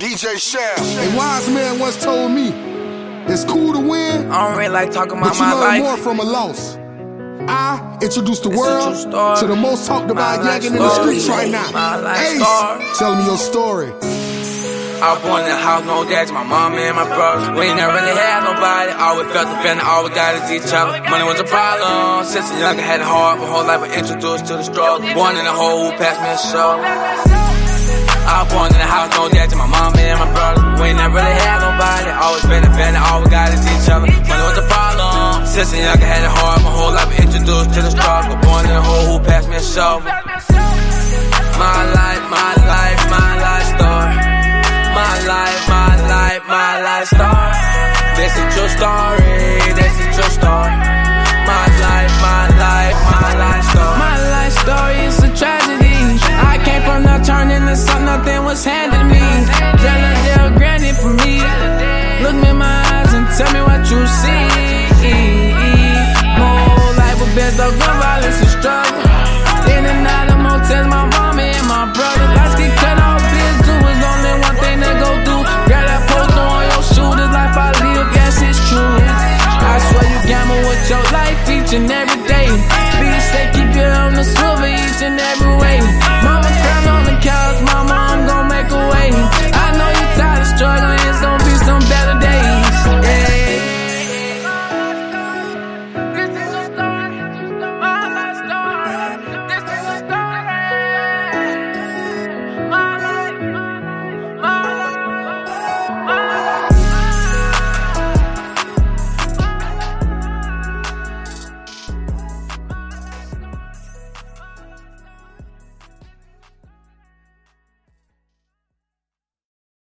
DJ Shell. A wise man once told me, it's cool to win, I don't really like talking about but about you my learn life. more from a loss. I introduce the It's world to the most talked about My yagging in the streets right now. My life Ace, story. tell me your story. I was born in a house, no dads, my mom and my brothers. We ain't never really had nobody. Always felt dependent, all we got is each other. Money was a problem. Since a young, I had it hard. My whole life was introduced to the struggle. Born in a hole, who passed me a show. I was born in a house, no dad to my mom and my brothers. We ain't never really had nobody. Always been dependent, all we got is each other. Money was a problem. Since a young, I had it hard. My whole life introduced to the struggle. Born in a hole, who passed me a show. My life, my life, my life story. My life, my life, my life story. This is true story. This is true story. My life, my life, When violence is struggle. In and out of motels, my mama and my brother. Lights get cut off, bitch, do is only one thing to go through. Grab that poster on your shooters, life I live, yes, it's true. I swear you gamble with your life each and every day. Be safe, keep your on the silver each and every way. Mama crying on the couch, mama, I'm gonna make a way. I know you tired of struggling.